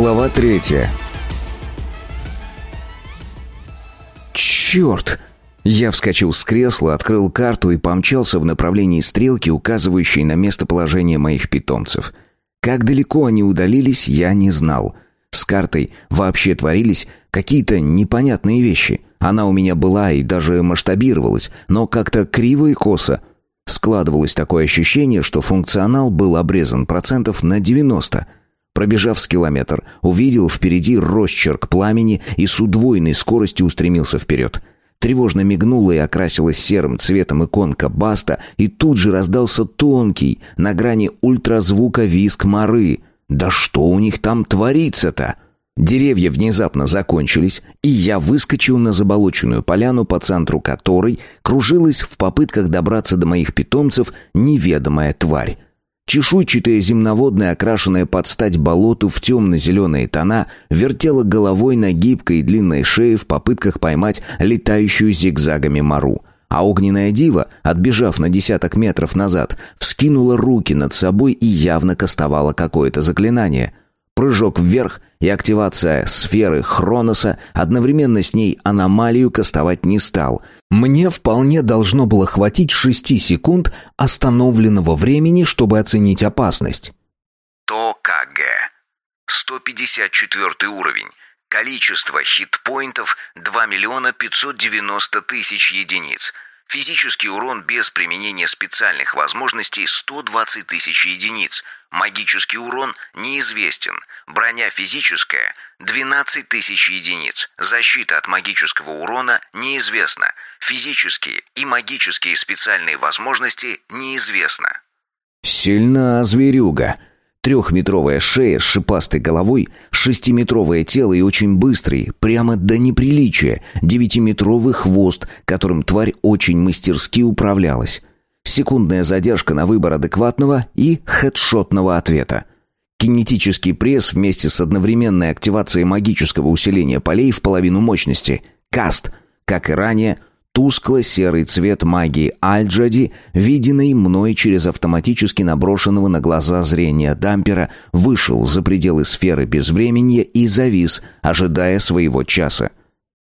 Глава третья. Черт! Я вскочил с кресла, открыл карту и помчался в направлении стрелки, указывающей на местоположение моих питомцев. Как далеко они удалились, я не знал. С картой вообще творились какие-то непонятные вещи. Она у меня была и даже масштабировалась, но как-то криво и косо. Складывалось такое ощущение, что функционал был обрезан процентов на 90. Пробежав с километр, увидел впереди росчерк пламени и с удвоенной скоростью устремился вперед. Тревожно мигнула и окрасилась серым цветом иконка Баста, и тут же раздался тонкий, на грани ультразвука виск моры. «Да что у них там творится-то?» Деревья внезапно закончились, и я выскочил на заболоченную поляну, по центру которой кружилась в попытках добраться до моих питомцев неведомая тварь. Чешуйчатая земноводная, окрашенная под стать болоту в темно-зеленые тона, вертела головой на гибкой и длинной шее в попытках поймать летающую зигзагами мару. А огненная дива, отбежав на десяток метров назад, вскинула руки над собой и явно кастовала какое-то заклинание. Прыжок вверх и активация сферы Хроноса, одновременно с ней аномалию кастовать не стал. Мне вполне должно было хватить шести секунд остановленного времени, чтобы оценить опасность. ТОКГ. 154 уровень. Количество хитпоинтов 2 миллиона 590 тысяч единиц. Физический урон без применения специальных возможностей 120 тысяч единиц. Магический урон неизвестен. Броня физическая 12 тысяч единиц. Защита от магического урона неизвестна. Физические и магические специальные возможности неизвестно. Сильна зверюга. Трехметровая шея с шипастой головой, шестиметровое тело и очень быстрый, прямо до неприличия, девятиметровый хвост, которым тварь очень мастерски управлялась. Секундная задержка на выбор адекватного и хедшотного ответа. Кинетический пресс вместе с одновременной активацией магического усиления полей в половину мощности. Каст. Как и ранее, тускло-серый цвет магии Альджади, виденный мной через автоматически наброшенного на глаза зрения дампера, вышел за пределы сферы безвременья и завис, ожидая своего часа.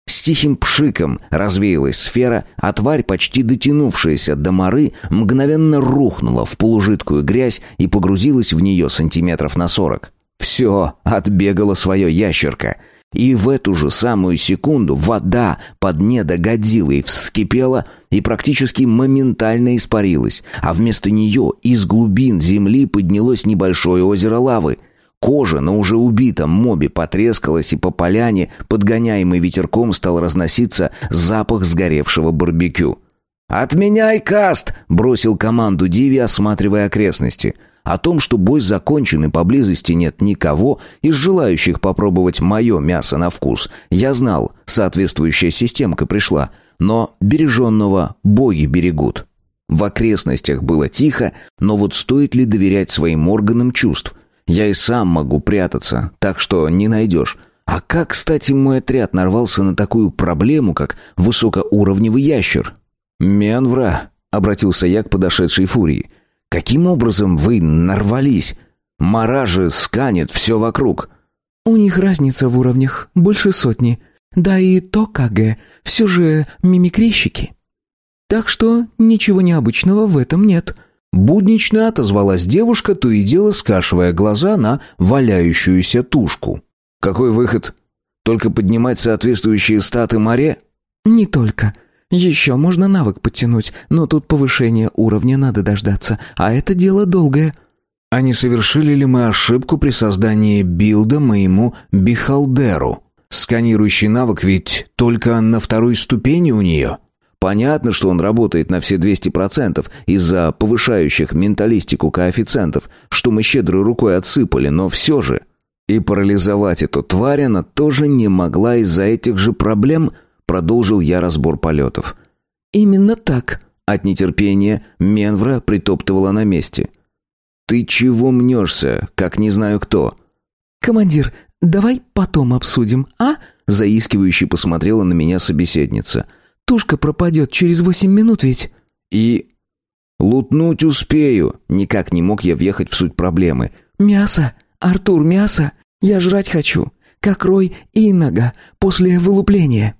С тихим пшиком развеялась сфера, а тварь, почти дотянувшаяся до моры, мгновенно рухнула в полужидкую грязь и погрузилась в нее сантиметров на сорок. Все, отбегала свое ящерка. И в эту же самую секунду вода под недогодилой вскипела и практически моментально испарилась, а вместо нее из глубин земли поднялось небольшое озеро лавы — Кожа на уже убитом мобе потрескалась, и по поляне, подгоняемый ветерком, стал разноситься запах сгоревшего барбекю. «Отменяй каст!» — бросил команду Диви, осматривая окрестности. О том, что бой закончен и поблизости нет никого из желающих попробовать мое мясо на вкус, я знал, соответствующая системка пришла, но береженного боги берегут. В окрестностях было тихо, но вот стоит ли доверять своим органам чувств — я и сам могу прятаться, так что не найдешь. А как, кстати, мой отряд нарвался на такую проблему, как высокоуровневый ящер? «Менвра», — обратился я к подошедшей фурии, — «каким образом вы нарвались? Мара же сканет все вокруг». «У них разница в уровнях, больше сотни. Да и то КГ, все же мимикрещики. Так что ничего необычного в этом нет». Буднично отозвалась девушка, то и дело скашивая глаза на валяющуюся тушку. «Какой выход? Только поднимать соответствующие статы море?» «Не только. Еще можно навык подтянуть, но тут повышение уровня надо дождаться, а это дело долгое». «А не совершили ли мы ошибку при создании билда моему Бихалдеру? Сканирующий навык ведь только на второй ступени у нее?» Понятно, что он работает на все 200% из-за повышающих менталистику коэффициентов, что мы щедрой рукой отсыпали, но все же. И парализовать эту тварь она тоже не могла из-за этих же проблем, продолжил я разбор полетов. «Именно так», от нетерпения Менвра притоптывала на месте. «Ты чего мнешься, как не знаю кто?» «Командир, давай потом обсудим, а?» Заискивающе посмотрела на меня собеседница. Тушка пропадет через восемь минут ведь». «И...» «Лутнуть успею». Никак не мог я въехать в суть проблемы. «Мясо! Артур, мясо! Я жрать хочу, как Рой и Нога после вылупления».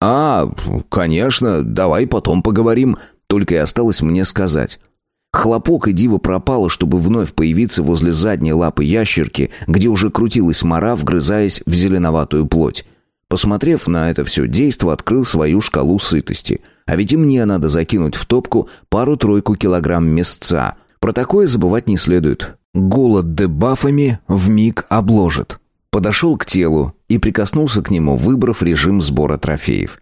«А, конечно, давай потом поговорим», только и осталось мне сказать. Хлопок и диво пропало, чтобы вновь появиться возле задней лапы ящерки, где уже крутилась мора, вгрызаясь в зеленоватую плоть. Посмотрев на это все действо, открыл свою шкалу сытости. А ведь и мне надо закинуть в топку пару-тройку килограмм мясца. Про такое забывать не следует. Голод дебафами вмиг обложит. Подошел к телу и прикоснулся к нему, выбрав режим сбора трофеев.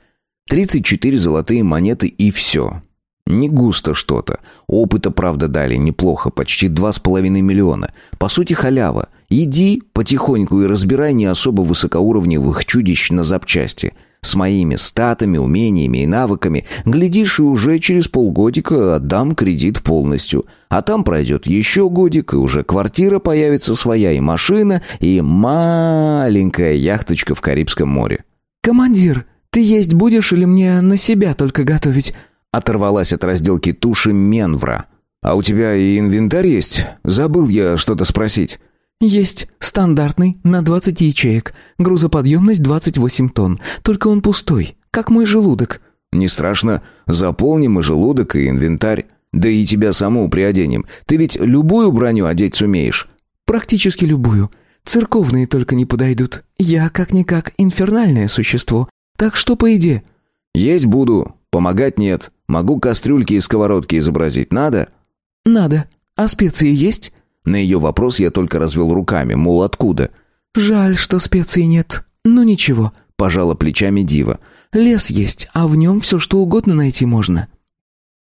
34 золотые монеты и все. Не густо что-то. Опыта, правда, дали неплохо, почти два с половиной миллиона. По сути, халява. Иди потихоньку и разбирай не особо высокоуровневых чудищ на запчасти. С моими статами, умениями и навыками, глядишь, и уже через полгодика отдам кредит полностью. А там пройдет еще годик, и уже квартира появится своя, и машина, и маленькая яхточка в Карибском море. «Командир, ты есть будешь или мне на себя только готовить?» Оторвалась от разделки туши Менвра. «А у тебя и инвентарь есть? Забыл я что-то спросить». «Есть. Стандартный, на 20 ячеек. Грузоподъемность 28 тонн. Только он пустой, как мой желудок». «Не страшно. Заполним и желудок, и инвентарь. Да и тебя саму приоденем. Ты ведь любую броню одеть сумеешь?» «Практически любую. Церковные только не подойдут. Я, как-никак, инфернальное существо. Так что по еде?» «Есть буду. Помогать нет. Могу кастрюльки и сковородки изобразить. Надо?» «Надо. А специи есть?» На ее вопрос я только развел руками, мол, откуда. «Жаль, что специй нет. Ну ничего», — пожала плечами Дива. «Лес есть, а в нем все что угодно найти можно».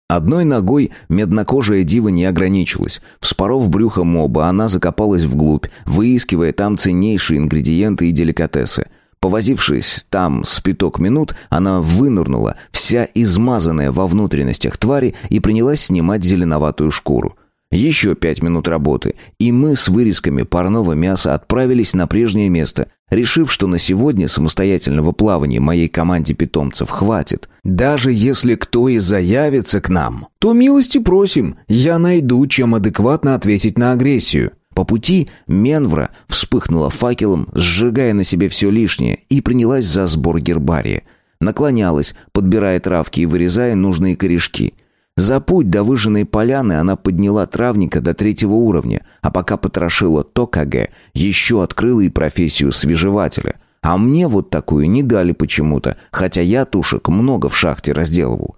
Одной ногой меднокожая дива не ограничилась. Вспоров брюхо моба, она закопалась вглубь, выискивая там ценнейшие ингредиенты и деликатесы — Повозившись там с пяток минут, она вынырнула, вся измазанная во внутренностях твари, и принялась снимать зеленоватую шкуру. Еще пять минут работы, и мы с вырезками парного мяса отправились на прежнее место, решив, что на сегодня самостоятельного плавания моей команде питомцев хватит. Даже если кто и заявится к нам, то милости просим, я найду, чем адекватно ответить на агрессию. По пути Менвра вспыхнула факелом, сжигая на себе все лишнее, и принялась за сбор гербария. Наклонялась, подбирая травки и вырезая нужные корешки. За путь до выжженной поляны она подняла травника до третьего уровня, а пока потрошила Токаге, еще открыла и профессию свежевателя. А мне вот такую не дали почему-то, хотя я тушек много в шахте разделывал.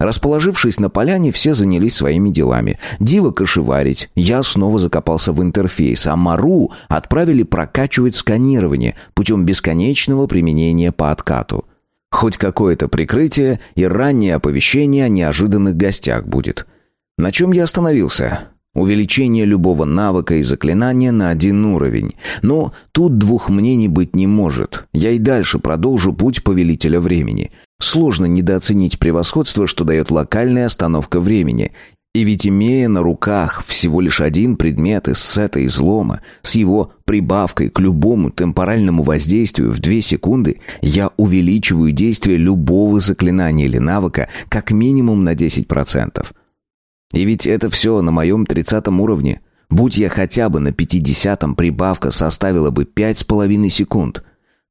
Расположившись на поляне, все занялись своими делами. Дива кошеварить, я снова закопался в интерфейс, а Мару отправили прокачивать сканирование путем бесконечного применения по откату. Хоть какое-то прикрытие и раннее оповещение о неожиданных гостях будет. На чем я остановился? Увеличение любого навыка и заклинания на один уровень. Но тут двух мнений быть не может. Я и дальше продолжу путь повелителя времени. Сложно недооценить превосходство, что дает локальная остановка времени. И ведь имея на руках всего лишь один предмет из сета излома, с его прибавкой к любому темпоральному воздействию в две секунды, я увеличиваю действие любого заклинания или навыка как минимум на 10%. И ведь это все на моем 30 уровне. Будь я хотя бы на 50-м, прибавка составила бы 5,5 секунд.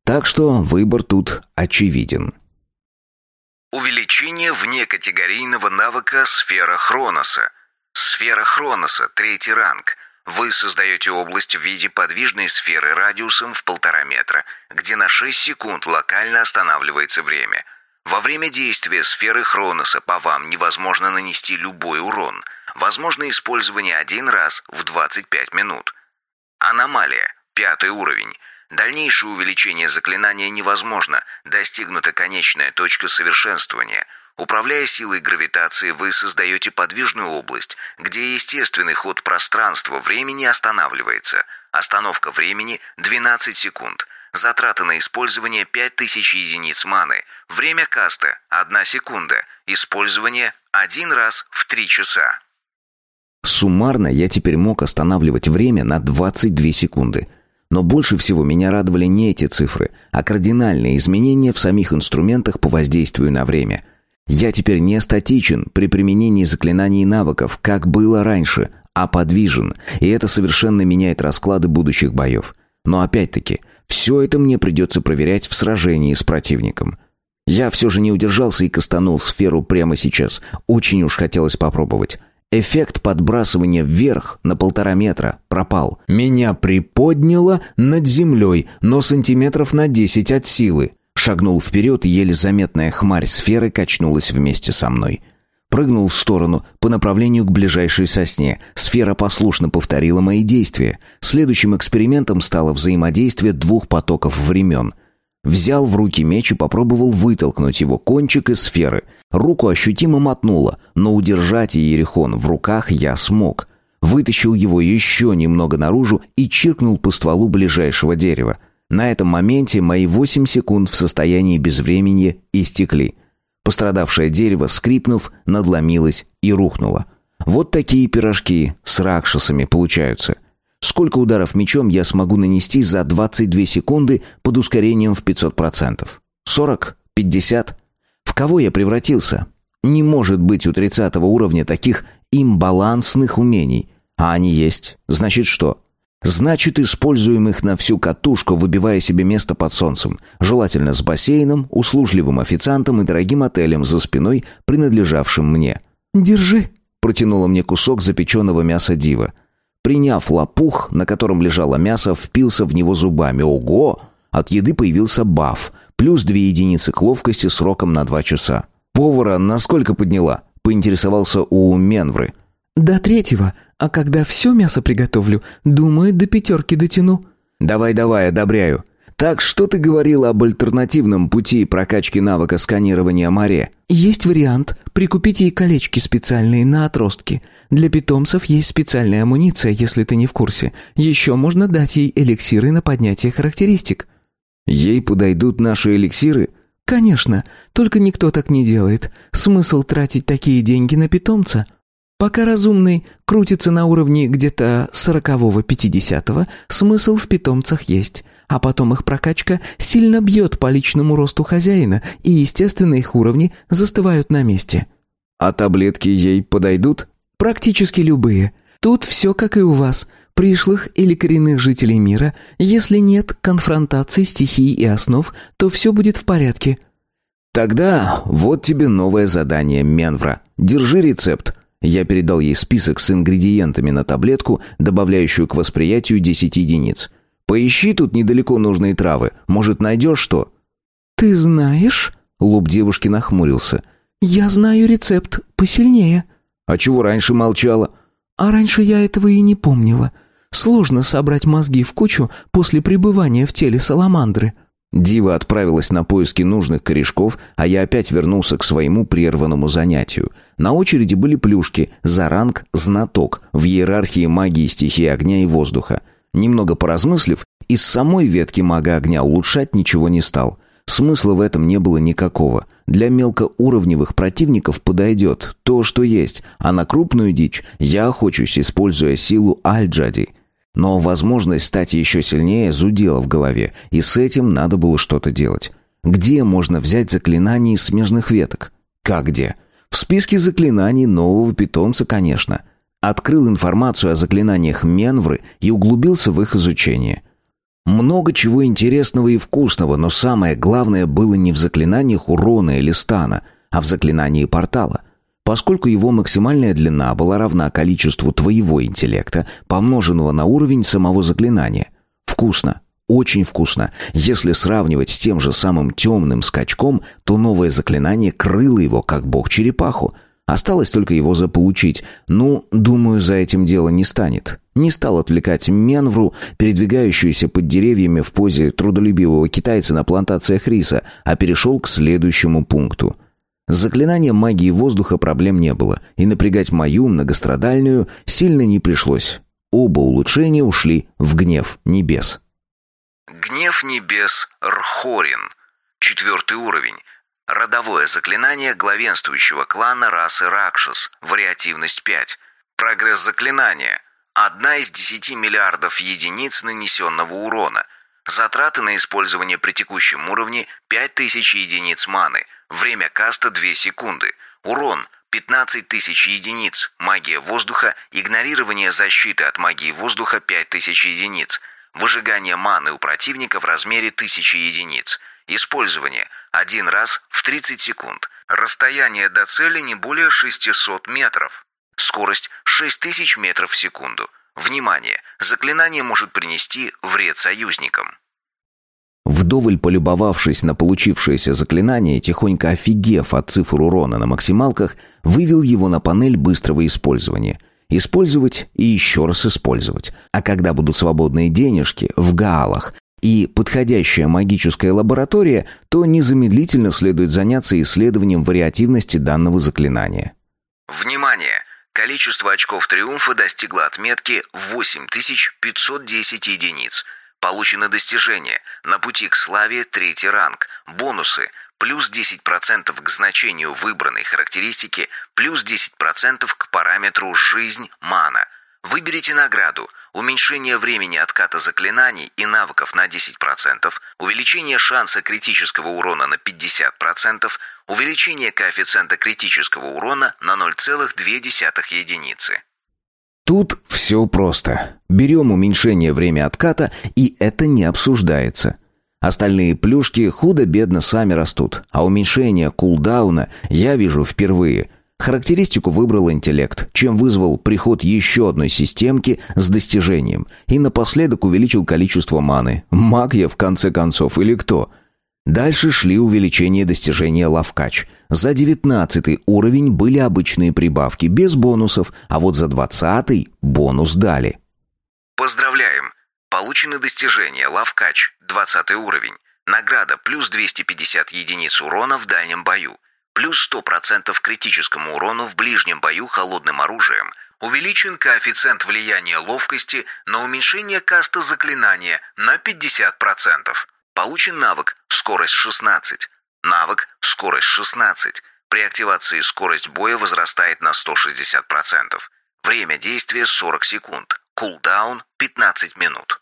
Так что выбор тут очевиден. Увеличение внекатегорийного навыка «Сфера Хроноса». Сфера Хроноса, третий ранг. Вы создаете область в виде подвижной сферы радиусом в полтора метра, где на 6 секунд локально останавливается время. Во время действия сферы Хроноса по вам невозможно нанести любой урон. Возможно использование один раз в 25 минут. Аномалия, пятый уровень. Дальнейшее увеличение заклинания невозможно, достигнута конечная точка совершенствования. Управляя силой гравитации, вы создаете подвижную область, где естественный ход пространства-времени останавливается. Остановка времени 12 секунд. Затраты на использование 5000 единиц маны. Время каста 1 секунда. Использование один раз в 3 часа. Суммарно я теперь мог останавливать время на 22 секунды – но больше всего меня радовали не эти цифры, а кардинальные изменения в самих инструментах по воздействию на время. Я теперь не статичен при применении заклинаний и навыков, как было раньше, а подвижен, и это совершенно меняет расклады будущих боев. Но опять-таки, все это мне придется проверять в сражении с противником. Я все же не удержался и кастанул сферу прямо сейчас. Очень уж хотелось попробовать. Эффект подбрасывания вверх на полтора метра пропал. Меня приподняло над землей, но сантиметров на десять от силы. Шагнул вперед, еле заметная хмарь сферы качнулась вместе со мной. Прыгнул в сторону, по направлению к ближайшей сосне. Сфера послушно повторила мои действия. Следующим экспериментом стало взаимодействие двух потоков времен. Взял в руки меч и попробовал вытолкнуть его кончик из сферы. Руку ощутимо мотнуло, но удержать Иерихон в руках я смог. Вытащил его еще немного наружу и чиркнул по стволу ближайшего дерева. На этом моменте мои восемь секунд в состоянии безвременья истекли. Пострадавшее дерево, скрипнув, надломилось и рухнуло. Вот такие пирожки с ракшасами получаются. Сколько ударов мечом я смогу нанести за 22 секунды под ускорением в 500%? 40? 50? В кого я превратился? Не может быть у 30 уровня таких имбалансных умений. А они есть. Значит что? Значит, используем их на всю катушку, выбивая себе место под солнцем. Желательно с бассейном, услужливым официантом и дорогим отелем за спиной, принадлежавшим мне. «Держи», — протянула мне кусок запеченного мяса дива. Приняв лопух, на котором лежало мясо, впился в него зубами. Ого! От еды появился баф, плюс две единицы к ловкости сроком на два часа. «Повара насколько подняла?» — поинтересовался у Менвры. «До третьего, а когда все мясо приготовлю, думаю, до пятерки дотяну». «Давай-давай, одобряю. Так что ты говорила об альтернативном пути прокачки навыка сканирования море? Есть вариант. Прикупить ей колечки специальные на отростки. Для питомцев есть специальная амуниция, если ты не в курсе. Еще можно дать ей эликсиры на поднятие характеристик. Ей подойдут наши эликсиры? Конечно, только никто так не делает. Смысл тратить такие деньги на питомца? Пока разумный крутится на уровне где-то сорокового-пятидесятого, смысл в питомцах есть, а потом их прокачка сильно бьет по личному росту хозяина, и, естественно, их уровни застывают на месте. А таблетки ей подойдут? Практически любые. Тут все как и у вас, пришлых или коренных жителей мира. Если нет конфронтации стихий и основ, то все будет в порядке. Тогда вот тебе новое задание, Менвра. Держи рецепт. Я передал ей список с ингредиентами на таблетку, добавляющую к восприятию 10 единиц. «Поищи тут недалеко нужные травы. Может, найдешь что?» «Ты знаешь?» Лоб девушки нахмурился. «Я знаю рецепт. Посильнее». «А чего раньше молчала?» «А раньше я этого и не помнила. Сложно собрать мозги в кучу после пребывания в теле саламандры». Дива отправилась на поиски нужных корешков, а я опять вернулся к своему прерванному занятию. На очереди были плюшки за ранг «Знаток» в иерархии магии стихии огня и воздуха. Немного поразмыслив, из самой ветки мага огня улучшать ничего не стал. Смысла в этом не было никакого. Для мелкоуровневых противников подойдет то, что есть, а на крупную дичь я охочусь, используя силу Альджади – но возможность стать еще сильнее зудела в голове, и с этим надо было что-то делать. Где можно взять заклинания из смежных веток? Как где? В списке заклинаний нового питомца, конечно. Открыл информацию о заклинаниях Менвры и углубился в их изучение. Много чего интересного и вкусного, но самое главное было не в заклинаниях урона или стана, а в заклинании портала – Поскольку его максимальная длина была равна количеству твоего интеллекта, помноженного на уровень самого заклинания. Вкусно. Очень вкусно. Если сравнивать с тем же самым темным скачком, то новое заклинание крыло его, как бог-черепаху. Осталось только его заполучить. Ну, думаю, за этим дело не станет. Не стал отвлекать Менвру, передвигающуюся под деревьями в позе трудолюбивого китайца на плантациях риса, а перешел к следующему пункту. С заклинанием магии воздуха проблем не было, и напрягать мою многострадальную сильно не пришлось. Оба улучшения ушли в гнев небес. Гнев небес Рхорин. Четвертый уровень. Родовое заклинание главенствующего клана расы Ракшас. Вариативность 5. Прогресс заклинания. Одна из 10 миллиардов единиц нанесенного урона. Затраты на использование при текущем уровне 5000 единиц маны – Время каста 2 секунды. Урон 15 тысяч единиц. Магия воздуха. Игнорирование защиты от магии воздуха 5000 единиц. Выжигание маны у противника в размере 1000 единиц. Использование один раз в 30 секунд. Расстояние до цели не более 600 метров. Скорость 6000 метров в секунду. Внимание! Заклинание может принести вред союзникам. Вдоволь полюбовавшись на получившееся заклинание, тихонько офигев от цифр урона на максималках, вывел его на панель быстрого использования. Использовать и еще раз использовать. А когда будут свободные денежки в гаалах и подходящая магическая лаборатория, то незамедлительно следует заняться исследованием вариативности данного заклинания. Внимание! Количество очков триумфа достигло отметки 8510 единиц – Получено достижение. На пути к славе третий ранг. Бонусы. Плюс 10% к значению выбранной характеристики, плюс 10% к параметру «жизнь» мана. Выберите награду. Уменьшение времени отката заклинаний и навыков на 10%, увеличение шанса критического урона на 50%, увеличение коэффициента критического урона на 0,2 единицы. Тут все просто. Берем уменьшение время отката, и это не обсуждается. Остальные плюшки худо-бедно сами растут, а уменьшение кулдауна я вижу впервые. Характеристику выбрал интеллект, чем вызвал приход еще одной системки с достижением, и напоследок увеличил количество маны. Маг я в конце концов или кто? Дальше шли увеличение достижения лавкач. За девятнадцатый уровень были обычные прибавки, без бонусов, а вот за двадцатый бонус дали. Поздравляем! Получено достижение лавкач, двадцатый уровень. Награда плюс 250 единиц урона в дальнем бою. Плюс 100% критическому урону в ближнем бою холодным оружием. Увеличен коэффициент влияния ловкости на уменьшение каста заклинания на 50%. Получен навык «Скорость 16». Навык «Скорость 16». При активации скорость боя возрастает на 160%. Время действия 40 секунд. Кулдаун 15 минут.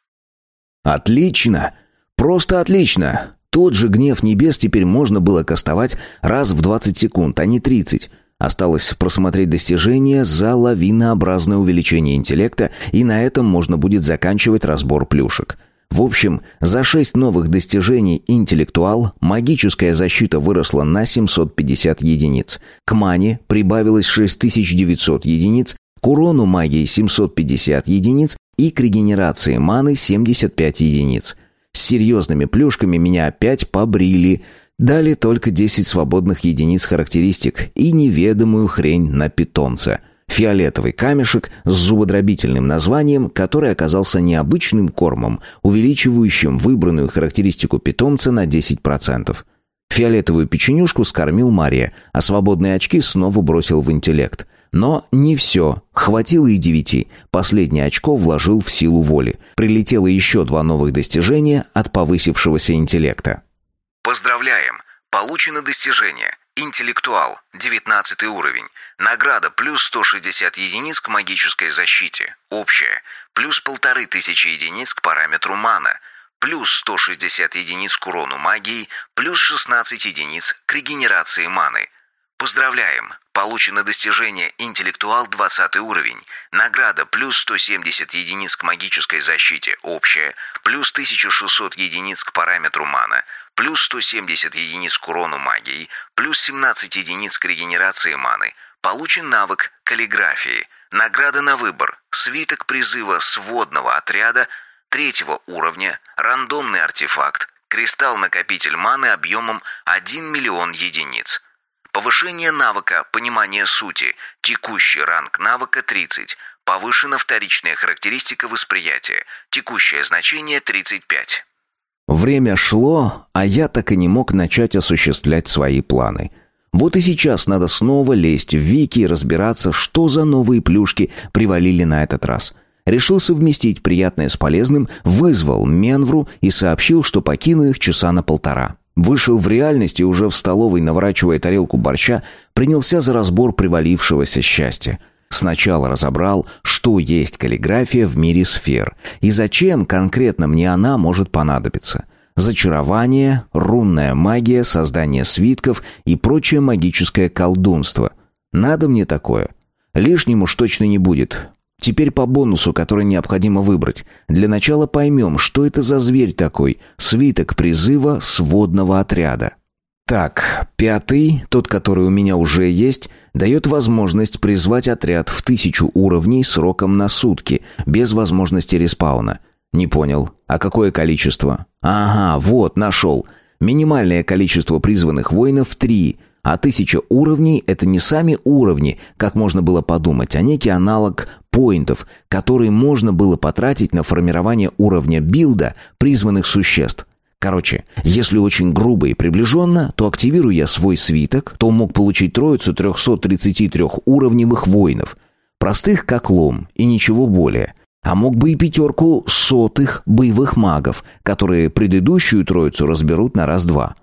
Отлично! Просто отлично! Тот же гнев небес теперь можно было кастовать раз в 20 секунд, а не 30. Осталось просмотреть достижения за лавинообразное увеличение интеллекта, и на этом можно будет заканчивать разбор плюшек. В общем, за шесть новых достижений интеллектуал магическая защита выросла на 750 единиц. К мане прибавилось 6900 единиц, к урону магии 750 единиц и к регенерации маны 75 единиц. С серьезными плюшками меня опять побрили. Дали только 10 свободных единиц характеристик и неведомую хрень на питомца – Фиолетовый камешек с зубодробительным названием, который оказался необычным кормом, увеличивающим выбранную характеристику питомца на 10%. Фиолетовую печенюшку скормил Мария, а свободные очки снова бросил в интеллект. Но не все. Хватило и девяти. Последнее очко вложил в силу воли. Прилетело еще два новых достижения от повысившегося интеллекта. Поздравляем! Получено достижение. Интеллектуал. 19 уровень. Награда плюс 160 единиц к магической защите. Общая. Плюс полторы тысячи единиц к параметру мана. Плюс 160 единиц к урону магии. Плюс 16 единиц к регенерации маны. Поздравляем! Получено достижение «Интеллектуал» 20 уровень. Награда плюс 170 единиц к магической защите, общая, плюс 1600 единиц к параметру мана, плюс 170 единиц к урону магии, плюс 17 единиц к регенерации маны. Получен навык каллиграфии. Награда на выбор. Свиток призыва сводного отряда третьего уровня, рандомный артефакт, кристалл-накопитель маны объемом 1 миллион единиц. Повышение навыка «Понимание сути». Текущий ранг навыка 30. Повышена вторичная характеристика восприятия. Текущее значение 35. Время шло, а я так и не мог начать осуществлять свои планы. Вот и сейчас надо снова лезть в Вики и разбираться, что за новые плюшки привалили на этот раз. Решил совместить приятное с полезным, вызвал Менвру и сообщил, что покину их часа на полтора. Вышел в реальность и уже в столовой, наворачивая тарелку борща, принялся за разбор привалившегося счастья. Сначала разобрал, что есть каллиграфия в мире сфер и зачем конкретно мне она может понадобиться. Зачарование, рунная магия, создание свитков и прочее магическое колдунство. Надо мне такое. Лишним уж точно не будет. Теперь по бонусу, который необходимо выбрать. Для начала поймем, что это за зверь такой. Свиток призыва сводного отряда. Так, пятый, тот, который у меня уже есть, дает возможность призвать отряд в тысячу уровней сроком на сутки, без возможности респауна. Не понял. А какое количество? Ага, вот, нашел. Минимальное количество призванных воинов — три — а тысяча уровней — это не сами уровни, как можно было подумать, а некий аналог поинтов, который можно было потратить на формирование уровня билда призванных существ. Короче, если очень грубо и приближенно, то активируя я свой свиток, то мог получить троицу 333 уровневых воинов. Простых как лом и ничего более. А мог бы и пятерку сотых боевых магов, которые предыдущую троицу разберут на раз-два.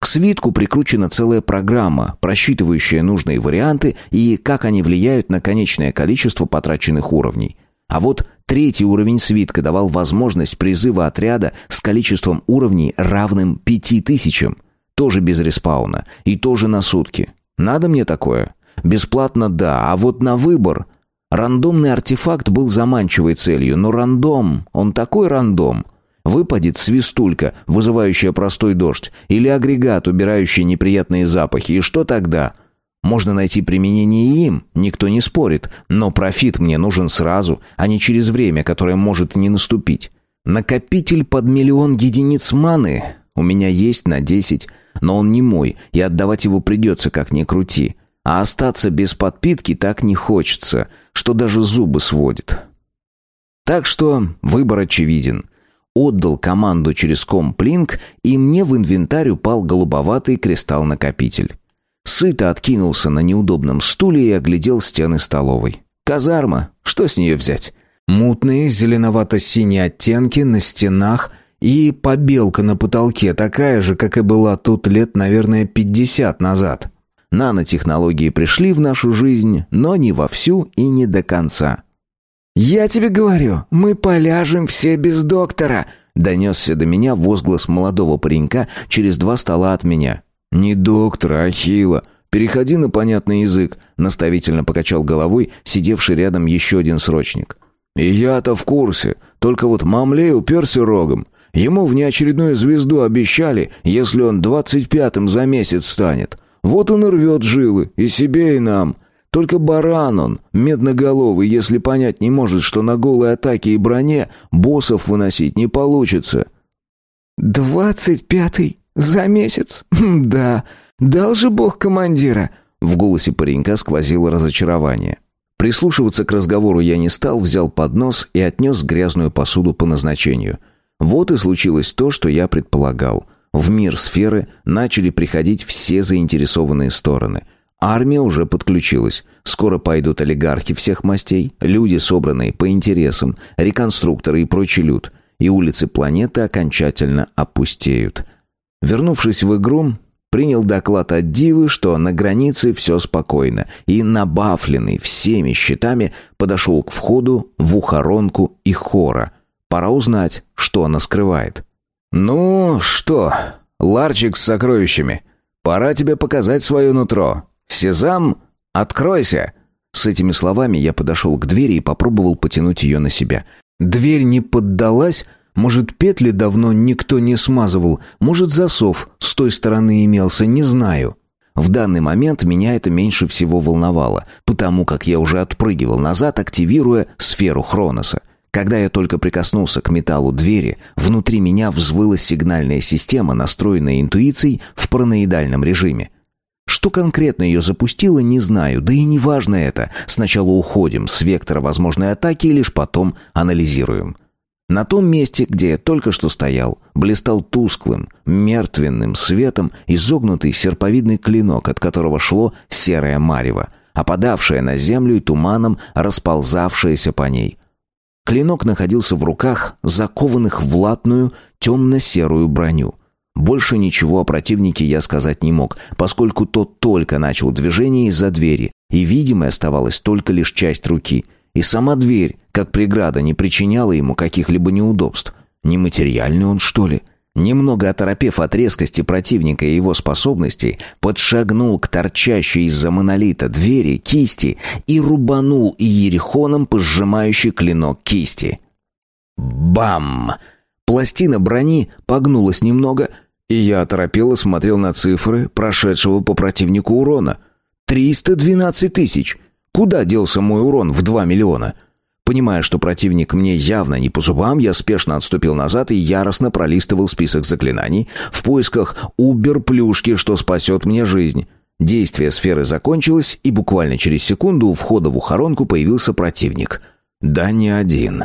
К свитку прикручена целая программа, просчитывающая нужные варианты и как они влияют на конечное количество потраченных уровней. А вот третий уровень свитка давал возможность призыва отряда с количеством уровней равным пяти тысячам. Тоже без респауна. И тоже на сутки. Надо мне такое? Бесплатно да, а вот на выбор... Рандомный артефакт был заманчивой целью, но рандом, он такой рандом — Выпадет свистулька, вызывающая простой дождь, или агрегат, убирающий неприятные запахи, и что тогда? Можно найти применение им, никто не спорит, но профит мне нужен сразу, а не через время, которое может не наступить. Накопитель под миллион единиц маны у меня есть на десять, но он не мой, и отдавать его придется, как ни крути. А остаться без подпитки так не хочется, что даже зубы сводит. Так что выбор очевиден отдал команду через комплинк, и мне в инвентарь упал голубоватый кристалл-накопитель. Сыто откинулся на неудобном стуле и оглядел стены столовой. Казарма, что с нее взять? Мутные зеленовато-синие оттенки на стенах и побелка на потолке, такая же, как и была тут лет, наверное, пятьдесят назад. Нанотехнологии пришли в нашу жизнь, но не вовсю и не до конца. «Я тебе говорю, мы поляжем все без доктора!» Донесся до меня возглас молодого паренька через два стола от меня. «Не доктора, а. Переходи на понятный язык», — наставительно покачал головой сидевший рядом еще один срочник. «И я-то в курсе. Только вот мамлей уперся рогом. Ему внеочередную звезду обещали, если он двадцать пятым за месяц станет. Вот он рвет жилы, и себе, и нам. Только баран он, медноголовый, если понять не может, что на голой атаке и броне боссов выносить не получится. «Двадцать пятый? За месяц? Хм, да, дал же бог командира!» В голосе паренька сквозило разочарование. Прислушиваться к разговору я не стал, взял поднос и отнес грязную посуду по назначению. Вот и случилось то, что я предполагал. В мир сферы начали приходить все заинтересованные стороны – Армия уже подключилась. Скоро пойдут олигархи всех мастей, люди, собранные по интересам, реконструкторы и прочий люд. И улицы планеты окончательно опустеют. Вернувшись в игру, принял доклад от Дивы, что на границе все спокойно, и набафленный всеми щитами подошел к входу в ухоронку и хора. Пора узнать, что она скрывает. «Ну что, ларчик с сокровищами, пора тебе показать свое нутро», «Сезам, откройся!» С этими словами я подошел к двери и попробовал потянуть ее на себя. Дверь не поддалась, может, петли давно никто не смазывал, может, засов с той стороны имелся, не знаю. В данный момент меня это меньше всего волновало, потому как я уже отпрыгивал назад, активируя сферу Хроноса. Когда я только прикоснулся к металлу двери, внутри меня взвыла сигнальная система, настроенная интуицией в параноидальном режиме. Что конкретно ее запустило, не знаю, да и не важно это. Сначала уходим с вектора возможной атаки и лишь потом анализируем. На том месте, где я только что стоял, блистал тусклым, мертвенным светом изогнутый серповидный клинок, от которого шло серое марево, опадавшее на землю и туманом расползавшееся по ней. Клинок находился в руках закованных в латную темно-серую броню. Больше ничего о противнике я сказать не мог, поскольку тот только начал движение из-за двери, и видимой оставалась только лишь часть руки. И сама дверь, как преграда, не причиняла ему каких-либо неудобств. Нематериальный он, что ли? Немного оторопев от резкости противника и его способностей, подшагнул к торчащей из-за монолита двери кисти и рубанул иерихоном по сжимающей клинок кисти. Бам! Пластина брони погнулась немного, и я оторопело смотрел на цифры прошедшего по противнику урона. «Триста двенадцать тысяч! Куда делся мой урон в два миллиона?» Понимая, что противник мне явно не по зубам, я спешно отступил назад и яростно пролистывал список заклинаний в поисках убер-плюшки, что спасет мне жизнь. Действие сферы закончилось, и буквально через секунду у входа в ухоронку появился противник. Да не один.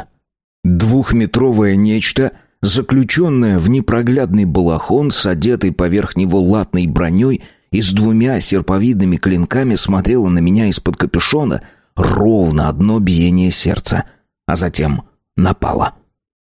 Двухметровое нечто, заключенное в непроглядный балахон с одетой поверх него латной броней и с двумя серповидными клинками смотрело на меня из-под капюшона — ровно одно биение сердца, а затем напало.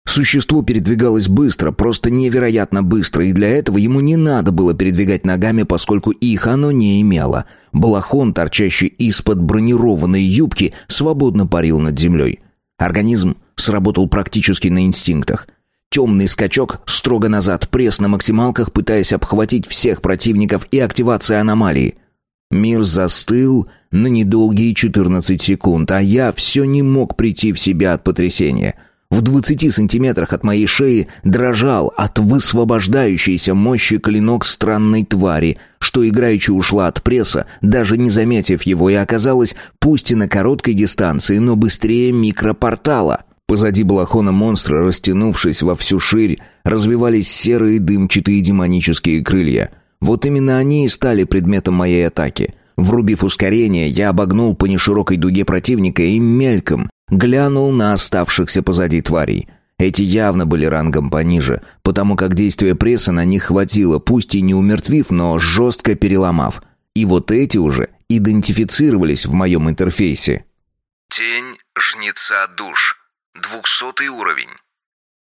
Существо передвигалось быстро, просто невероятно быстро, и для этого ему не надо было передвигать ногами, поскольку их оно не имело. Балахон, торчащий из-под бронированной юбки, свободно парил над землей. Организм сработал практически на инстинктах. Темный скачок строго назад, пресс на максималках, пытаясь обхватить всех противников и активация аномалии. Мир застыл на недолгие 14 секунд, а я все не мог прийти в себя от потрясения. В 20 сантиметрах от моей шеи дрожал от высвобождающейся мощи клинок странной твари, что играючи ушла от пресса, даже не заметив его, и оказалась, пусть и на короткой дистанции, но быстрее микропортала. Позади балахона монстра, растянувшись во всю ширь, развивались серые дымчатые демонические крылья — вот именно они и стали предметом моей атаки. Врубив ускорение, я обогнул по неширокой дуге противника и мельком глянул на оставшихся позади тварей. Эти явно были рангом пониже, потому как действия пресса на них хватило, пусть и не умертвив, но жестко переломав. И вот эти уже идентифицировались в моем интерфейсе. Тень жнеца душ. Двухсотый уровень.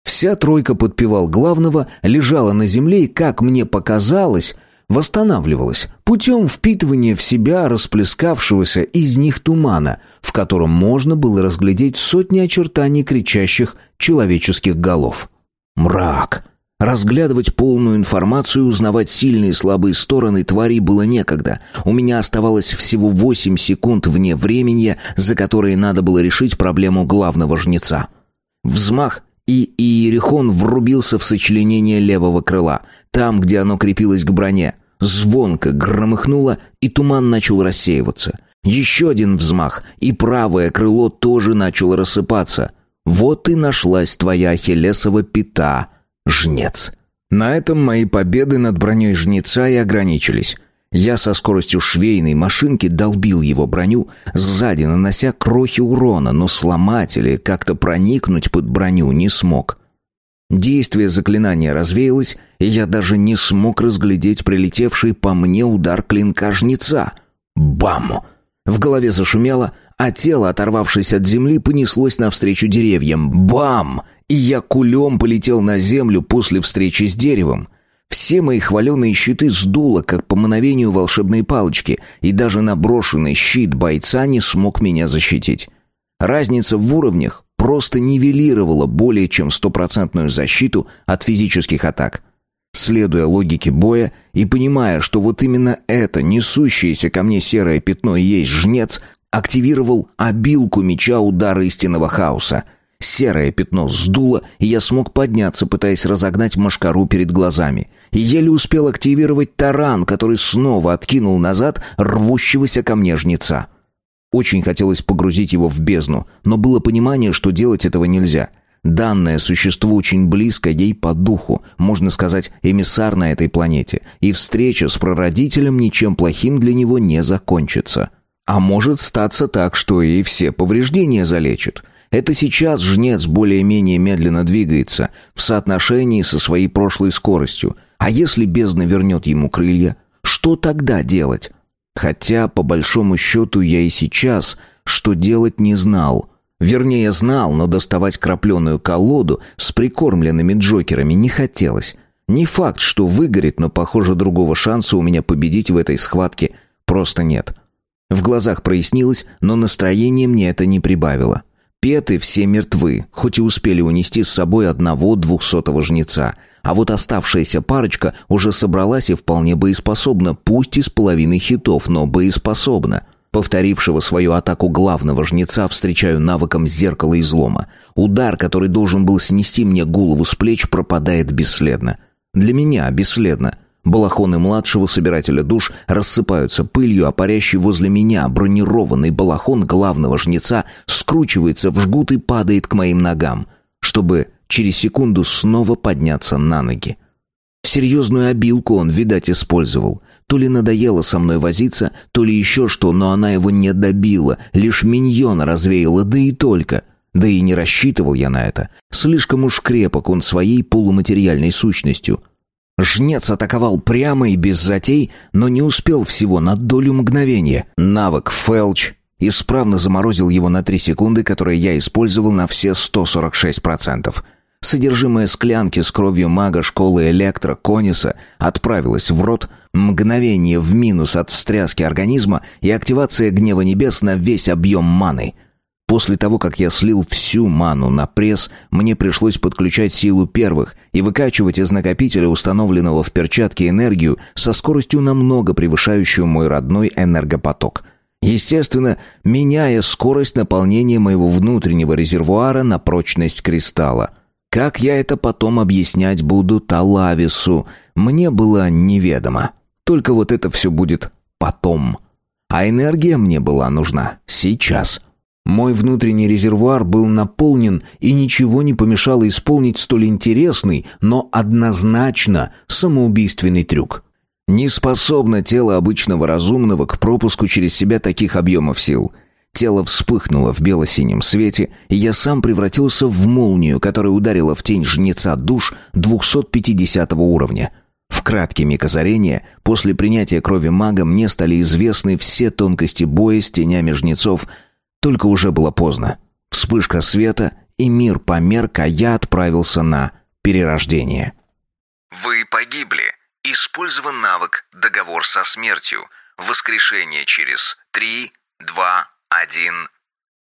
Вся тройка подпевал главного, лежала на земле и, как мне показалось, восстанавливалась путем впитывания в себя расплескавшегося из них тумана, в котором можно было разглядеть сотни очертаний кричащих человеческих голов. Мрак. Разглядывать полную информацию, узнавать сильные и слабые стороны тварей было некогда. У меня оставалось всего восемь секунд вне времени, за которые надо было решить проблему главного жнеца. Взмах, и Иерихон врубился в сочленение левого крыла, там, где оно крепилось к броне. Звонко громыхнуло, и туман начал рассеиваться. Еще один взмах, и правое крыло тоже начало рассыпаться. Вот и нашлась твоя Ахиллесова пята, жнец. На этом мои победы над броней жнеца и ограничились. Я со скоростью швейной машинки долбил его броню, сзади нанося крохи урона, но сломать или как-то проникнуть под броню не смог. Действие заклинания развеялось, и я даже не смог разглядеть прилетевший по мне удар клинка жнеца. Бам! В голове зашумело, а тело, оторвавшись от земли, понеслось навстречу деревьям. Бам! И я кулем полетел на землю после встречи с деревом. Все мои хваленые щиты сдуло, как по мановению волшебной палочки, и даже наброшенный щит бойца не смог меня защитить. Разница в уровнях просто нивелировала более чем стопроцентную защиту от физических атак. Следуя логике боя и понимая, что вот именно это несущееся ко мне серое пятно и есть жнец, активировал обилку меча удара истинного хаоса — Серое пятно сдуло, и я смог подняться, пытаясь разогнать машкару перед глазами. Еле успел активировать таран, который снова откинул назад рвущегося ко мне жнеца. Очень хотелось погрузить его в бездну, но было понимание, что делать этого нельзя. Данное существо очень близко ей по духу, можно сказать, эмиссар на этой планете, и встреча с прародителем ничем плохим для него не закончится. А может статься так, что и все повреждения залечат. Это сейчас жнец более-менее медленно двигается, в соотношении со своей прошлой скоростью. А если бездна вернет ему крылья, что тогда делать? Хотя, по большому счету, я и сейчас что делать не знал. Вернее, знал, но доставать крапленую колоду с прикормленными джокерами не хотелось. Не факт, что выгорит, но, похоже, другого шанса у меня победить в этой схватке просто нет. В глазах прояснилось, но настроение мне это не прибавило. Петы все мертвы, хоть и успели унести с собой одного двухсотого жнеца. А вот оставшаяся парочка уже собралась и вполне боеспособна, пусть и с половиной хитов, но боеспособна. Повторившего свою атаку главного жнеца встречаю навыком зеркала излома. Удар, который должен был снести мне голову с плеч, пропадает бесследно. Для меня бесследно. Балахоны младшего собирателя душ рассыпаются пылью, а парящий возле меня бронированный балахон главного жнеца скручивается в жгут и падает к моим ногам, чтобы через секунду снова подняться на ноги. Серьезную обилку он, видать, использовал. То ли надоело со мной возиться, то ли еще что, но она его не добила, лишь миньона развеяла, да и только. Да и не рассчитывал я на это. Слишком уж крепок он своей полуматериальной сущностью. Жнец атаковал прямо и без затей, но не успел всего на долю мгновения. Навык Фелч исправно заморозил его на 3 секунды, которые я использовал на все 146%. Содержимое склянки с кровью мага школы Электро Кониса отправилось в рот, мгновение в минус от встряски организма и активация гнева небес на весь объем маны — После того, как я слил всю ману на пресс, мне пришлось подключать силу первых и выкачивать из накопителя, установленного в перчатке, энергию со скоростью намного превышающую мой родной энергопоток. Естественно, меняя скорость наполнения моего внутреннего резервуара на прочность кристалла. Как я это потом объяснять буду Талавису, мне было неведомо. Только вот это все будет потом. А энергия мне была нужна сейчас. Мой внутренний резервуар был наполнен, и ничего не помешало исполнить столь интересный, но однозначно самоубийственный трюк. Не способно тело обычного разумного к пропуску через себя таких объемов сил. Тело вспыхнуло в бело-синем свете, и я сам превратился в молнию, которая ударила в тень жнеца душ 250 уровня. В краткий миг озарения, после принятия крови мага, мне стали известны все тонкости боя с тенями жнецов, только уже было поздно. Вспышка света, и мир померк, а я отправился на перерождение. Вы погибли. Использован навык «Договор со смертью». Воскрешение через 3, 2, 1.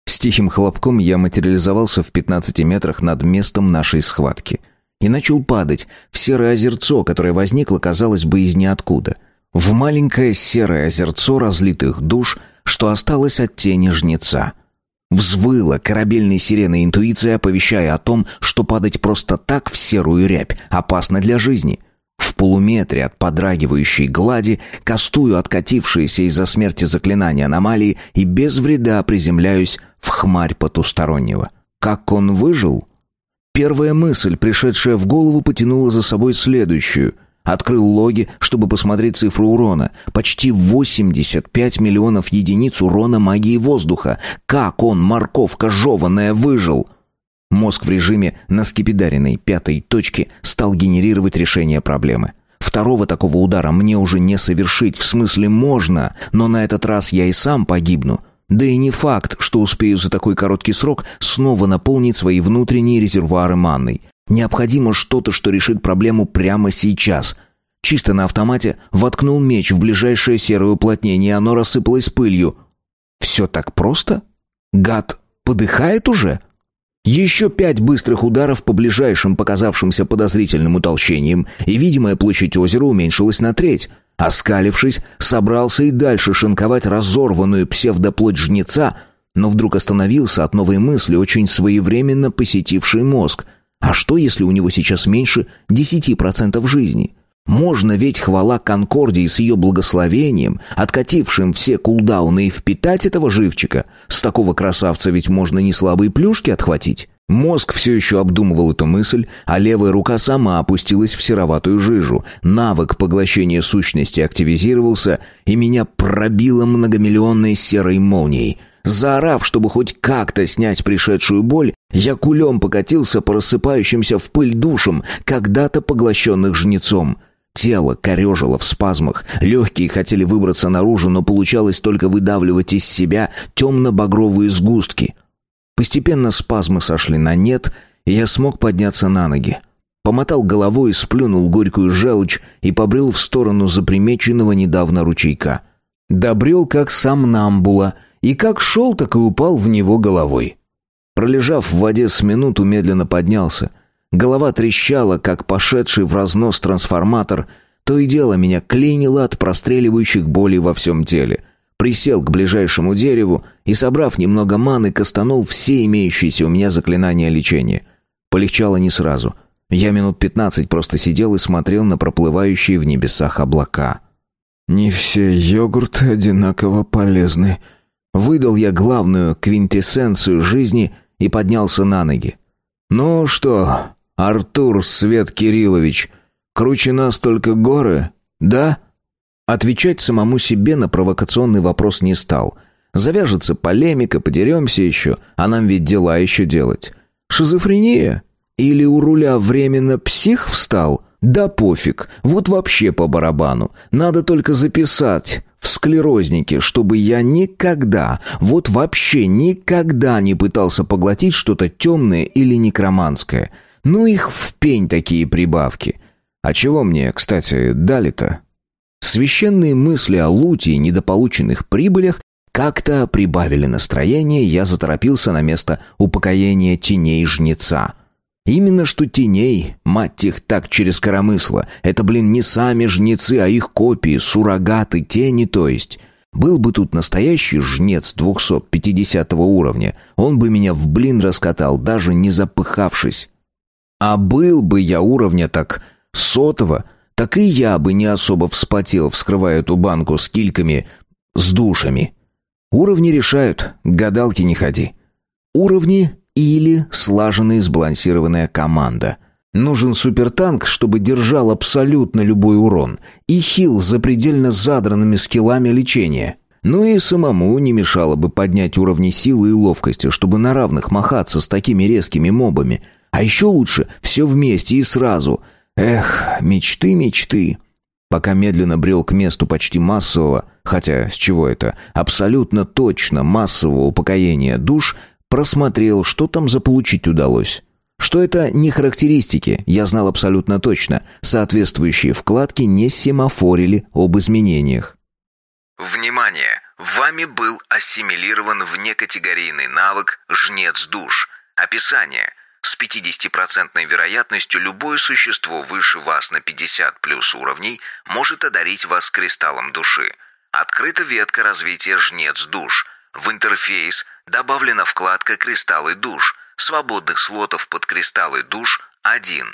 С тихим хлопком я материализовался в 15 метрах над местом нашей схватки. И начал падать в серое озерцо, которое возникло, казалось бы, из ниоткуда. В маленькое серое озерцо разлитых душ, что осталось от тени жнеца. Взвыла корабельной сиреной интуиция, оповещая о том, что падать просто так в серую рябь опасно для жизни. В полуметре от подрагивающей глади кастую откатившиеся из-за смерти заклинания аномалии и без вреда приземляюсь в хмарь потустороннего. Как он выжил? Первая мысль, пришедшая в голову, потянула за собой следующую — Открыл логи, чтобы посмотреть цифру урона. Почти 85 миллионов единиц урона магии воздуха. Как он, морковка жеванная, выжил? Мозг в режиме на скипидаренной пятой точке стал генерировать решение проблемы. Второго такого удара мне уже не совершить, в смысле можно, но на этот раз я и сам погибну. Да и не факт, что успею за такой короткий срок снова наполнить свои внутренние резервуары манной. Необходимо что-то, что решит проблему прямо сейчас. Чисто на автомате воткнул меч в ближайшее серое уплотнение, и оно рассыпалось пылью. Все так просто? Гад подыхает уже? Еще пять быстрых ударов по ближайшим показавшимся подозрительным утолщениям, и видимая площадь озера уменьшилась на треть. Оскалившись, собрался и дальше шинковать разорванную псевдоплоть жнеца, но вдруг остановился от новой мысли, очень своевременно посетившей мозг — а что, если у него сейчас меньше 10% жизни? Можно ведь хвала Конкордии с ее благословением, откатившим все кулдауны и впитать этого живчика. С такого красавца ведь можно не слабые плюшки отхватить. Мозг все еще обдумывал эту мысль, а левая рука сама опустилась в сероватую жижу. Навык поглощения сущности активизировался, и меня пробило многомиллионной серой молнией. Заорав, чтобы хоть как-то снять пришедшую боль, я кулем покатился по рассыпающимся в пыль душам, когда-то поглощенных жнецом. Тело корежило в спазмах, легкие хотели выбраться наружу, но получалось только выдавливать из себя темно-багровые сгустки. Постепенно спазмы сошли на нет, и я смог подняться на ноги. Помотал головой, сплюнул горькую желчь и побрел в сторону запримеченного недавно ручейка. Добрел как сам Намбула — и как шел, так и упал в него головой. Пролежав в воде с минуту, медленно поднялся. Голова трещала, как пошедший в разнос трансформатор. То и дело меня клинило от простреливающих болей во всем теле. Присел к ближайшему дереву и, собрав немного маны, кастанул все имеющиеся у меня заклинания лечения. Полегчало не сразу. Я минут пятнадцать просто сидел и смотрел на проплывающие в небесах облака. «Не все йогурты одинаково полезны», Выдал я главную квинтэссенцию жизни и поднялся на ноги. «Ну что, Артур Свет Кириллович, круче нас только горы, да?» Отвечать самому себе на провокационный вопрос не стал. Завяжется полемика, подеремся еще, а нам ведь дела еще делать. Шизофрения? Или у руля временно псих встал? Да пофиг, вот вообще по барабану. Надо только записать в склерознике, чтобы я никогда, вот вообще никогда не пытался поглотить что-то темное или некроманское. Ну их в пень такие прибавки. А чего мне, кстати, дали-то? Священные мысли о луте и недополученных прибылях как-то прибавили настроение, я заторопился на место упокоения теней жнеца. Именно что теней, мать их так через коромысло. Это, блин, не сами жнецы, а их копии, суррогаты, тени, то есть. Был бы тут настоящий жнец 250 уровня, он бы меня в блин раскатал, даже не запыхавшись. А был бы я уровня так сотого, так и я бы не особо вспотел, вскрывая эту банку с кильками, с душами. Уровни решают, гадалки не ходи. Уровни или слаженная и сбалансированная команда. Нужен супертанк, чтобы держал абсолютно любой урон, и хил с запредельно задранными скиллами лечения. Ну и самому не мешало бы поднять уровни силы и ловкости, чтобы на равных махаться с такими резкими мобами. А еще лучше все вместе и сразу. Эх, мечты, мечты. Пока медленно брел к месту почти массового, хотя с чего это, абсолютно точно массового упокоения душ, Просмотрел, что там заполучить удалось. Что это не характеристики, я знал абсолютно точно. Соответствующие вкладки не семафорили об изменениях. Внимание! Вами был ассимилирован внекатегорийный навык «Жнец душ». Описание. С 50% вероятностью любое существо выше вас на 50 плюс уровней может одарить вас кристаллом души. Открыта ветка развития «Жнец душ». В интерфейс добавлена вкладка «Кристаллы душ». Свободных слотов под «Кристаллы душ» один.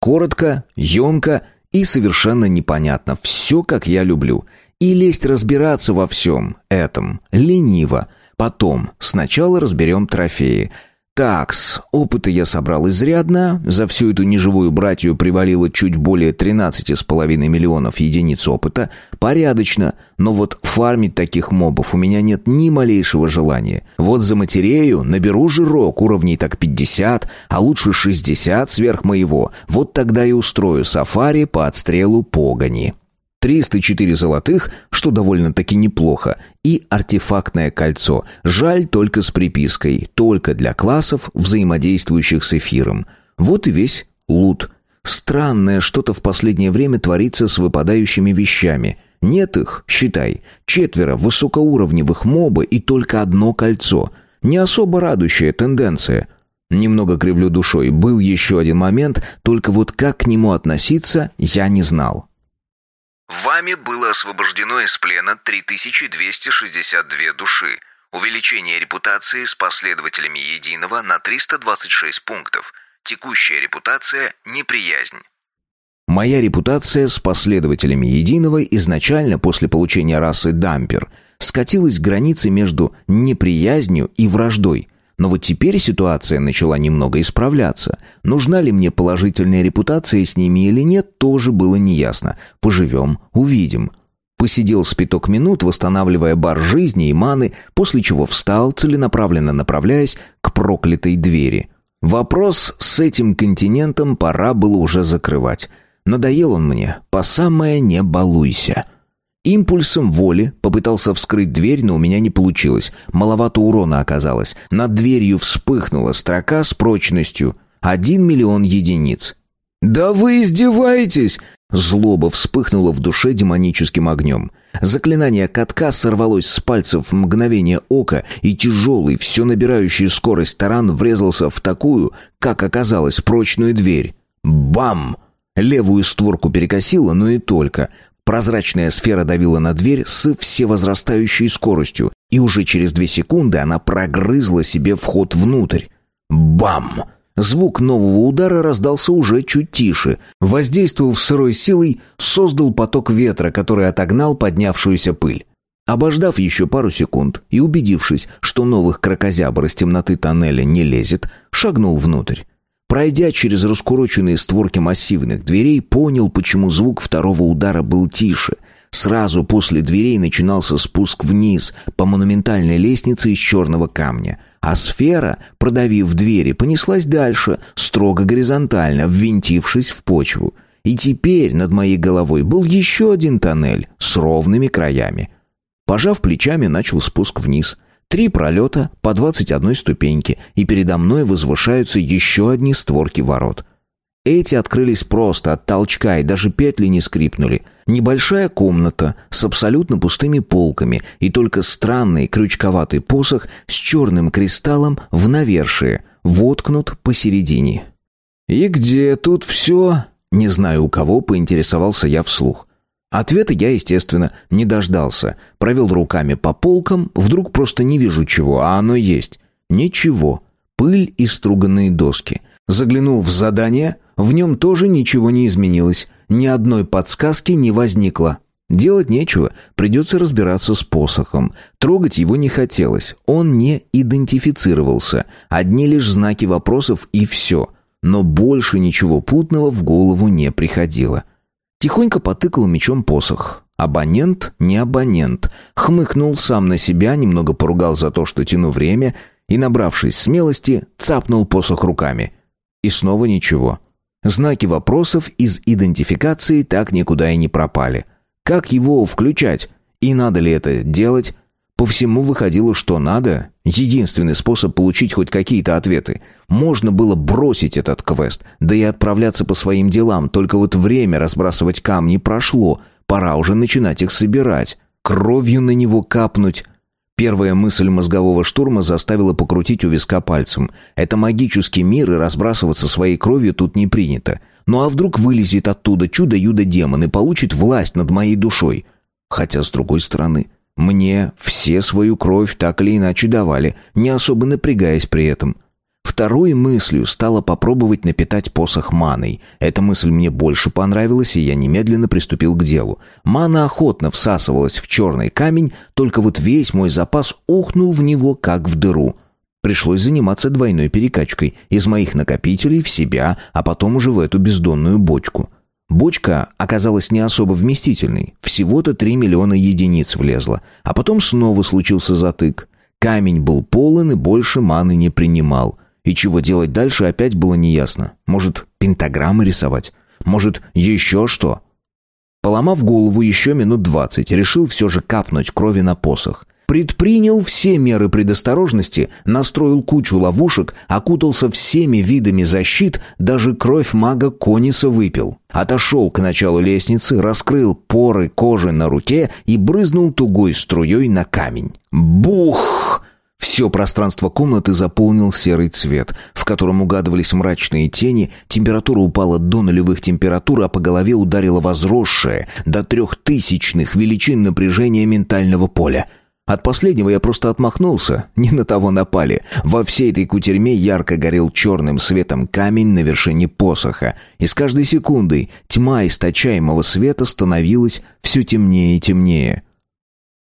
Коротко, емко и совершенно непонятно. Все, как я люблю. И лезть разбираться во всем этом лениво. Потом сначала разберем трофеи – Такс, опыта я собрал изрядно, за всю эту неживую братью привалило чуть более 13,5 миллионов единиц опыта, порядочно, но вот фармить таких мобов у меня нет ни малейшего желания. Вот за матерею наберу жирок уровней так 50, а лучше 60 сверх моего, вот тогда и устрою сафари по отстрелу погони. 304 золотых, что довольно-таки неплохо, и артефактное кольцо. Жаль только с припиской, только для классов, взаимодействующих с эфиром. Вот и весь лут. Странное что-то в последнее время творится с выпадающими вещами. Нет их, считай, четверо высокоуровневых моба и только одно кольцо. Не особо радующая тенденция. Немного кривлю душой. Был еще один момент, только вот как к нему относиться, я не знал. Вами было освобождено из плена 3262 души. Увеличение репутации с последователями Единого на 326 пунктов. Текущая репутация – неприязнь. Моя репутация с последователями Единого изначально после получения расы Дампер скатилась к границе между неприязнью и враждой – но вот теперь ситуация начала немного исправляться. Нужна ли мне положительная репутация с ними или нет, тоже было неясно. Поживем, увидим. Посидел с пяток минут, восстанавливая бар жизни и маны, после чего встал, целенаправленно направляясь к проклятой двери. Вопрос с этим континентом пора было уже закрывать. Надоел он мне, по самое не балуйся. Импульсом воли попытался вскрыть дверь, но у меня не получилось. Маловато урона оказалось. Над дверью вспыхнула строка с прочностью «один миллион единиц». «Да вы издеваетесь!» Злоба вспыхнула в душе демоническим огнем. Заклинание катка сорвалось с пальцев в мгновение ока, и тяжелый, все набирающий скорость таран врезался в такую, как оказалось, прочную дверь. Бам! Левую створку перекосило, но и только. Прозрачная сфера давила на дверь с всевозрастающей скоростью, и уже через две секунды она прогрызла себе вход внутрь. Бам! Звук нового удара раздался уже чуть тише. Воздействовав сырой силой, создал поток ветра, который отогнал поднявшуюся пыль. Обождав еще пару секунд и убедившись, что новых крокозябр из темноты тоннеля не лезет, шагнул внутрь. Пройдя через раскуроченные створки массивных дверей, понял, почему звук второго удара был тише. Сразу после дверей начинался спуск вниз по монументальной лестнице из черного камня – а сфера, продавив двери, понеслась дальше, строго горизонтально, ввинтившись в почву. И теперь над моей головой был еще один тоннель с ровными краями. Пожав плечами, начал спуск вниз. Три пролета по двадцать одной ступеньке, и передо мной возвышаются еще одни створки ворот. Эти открылись просто от толчка и даже петли не скрипнули. Небольшая комната с абсолютно пустыми полками и только странный крючковатый посох с черным кристаллом в навершие, воткнут посередине. «И где тут все?» Не знаю у кого, поинтересовался я вслух. Ответа я, естественно, не дождался. Провел руками по полкам, вдруг просто не вижу чего, а оно есть. Ничего. Пыль и струганные доски. Заглянул в задание, в нем тоже ничего не изменилось, ни одной подсказки не возникло. Делать нечего, придется разбираться с посохом. Трогать его не хотелось, он не идентифицировался. Одни лишь знаки вопросов и все. Но больше ничего путного в голову не приходило. Тихонько потыкал мечом посох. Абонент не абонент. Хмыкнул сам на себя, немного поругал за то, что тяну время, и, набравшись смелости, цапнул посох руками. И снова ничего. Знаки вопросов из идентификации так никуда и не пропали. Как его включать? И надо ли это делать? По всему выходило, что надо. Единственный способ получить хоть какие-то ответы. Можно было бросить этот квест, да и отправляться по своим делам, только вот время разбрасывать камни прошло. Пора уже начинать их собирать. Кровью на него капнуть, Первая мысль мозгового штурма заставила покрутить у виска пальцем. Это магический мир, и разбрасываться своей кровью тут не принято. Ну а вдруг вылезет оттуда чудо-юдо-демон и получит власть над моей душой? Хотя, с другой стороны, мне все свою кровь так или иначе давали, не особо напрягаясь при этом. Второй мыслью стало попробовать напитать посох маной. Эта мысль мне больше понравилась, и я немедленно приступил к делу. Мана охотно всасывалась в черный камень, только вот весь мой запас ухнул в него, как в дыру. Пришлось заниматься двойной перекачкой из моих накопителей в себя, а потом уже в эту бездонную бочку. Бочка оказалась не особо вместительной, всего-то 3 миллиона единиц влезло, а потом снова случился затык. Камень был полон и больше маны не принимал. И чего делать дальше опять было неясно. Может, пентаграммы рисовать? Может, еще что? Поломав голову еще минут двадцать, решил все же капнуть крови на посох. Предпринял все меры предосторожности, настроил кучу ловушек, окутался всеми видами защит, даже кровь мага Кониса выпил. Отошел к началу лестницы, раскрыл поры кожи на руке и брызнул тугой струей на камень. Бух! Все пространство комнаты заполнил серый цвет, в котором угадывались мрачные тени, температура упала до нулевых температур, а по голове ударило возросшее до трехтысячных величин напряжения ментального поля. От последнего я просто отмахнулся, не на того напали. Во всей этой кутерьме ярко горел черным светом камень на вершине посоха, и с каждой секундой тьма источаемого света становилась все темнее и темнее.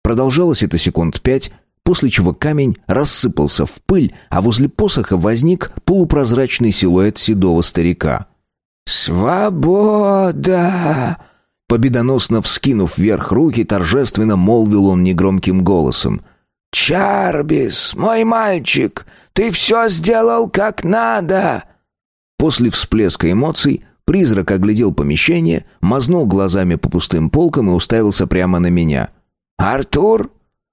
Продолжалось это секунд пять, после чего камень рассыпался в пыль, а возле посоха возник полупрозрачный силуэт седого старика. «Свобода!» Победоносно вскинув вверх руки, торжественно молвил он негромким голосом. «Чарбис, мой мальчик, ты все сделал как надо!» После всплеска эмоций призрак оглядел помещение, мазнул глазами по пустым полкам и уставился прямо на меня. «Артур,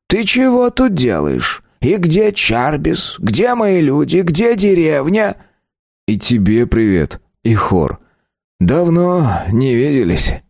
«Ты чего тут делаешь? И где Чарбис? Где мои люди? Где деревня?» «И тебе привет, и хор. «Давно не виделись».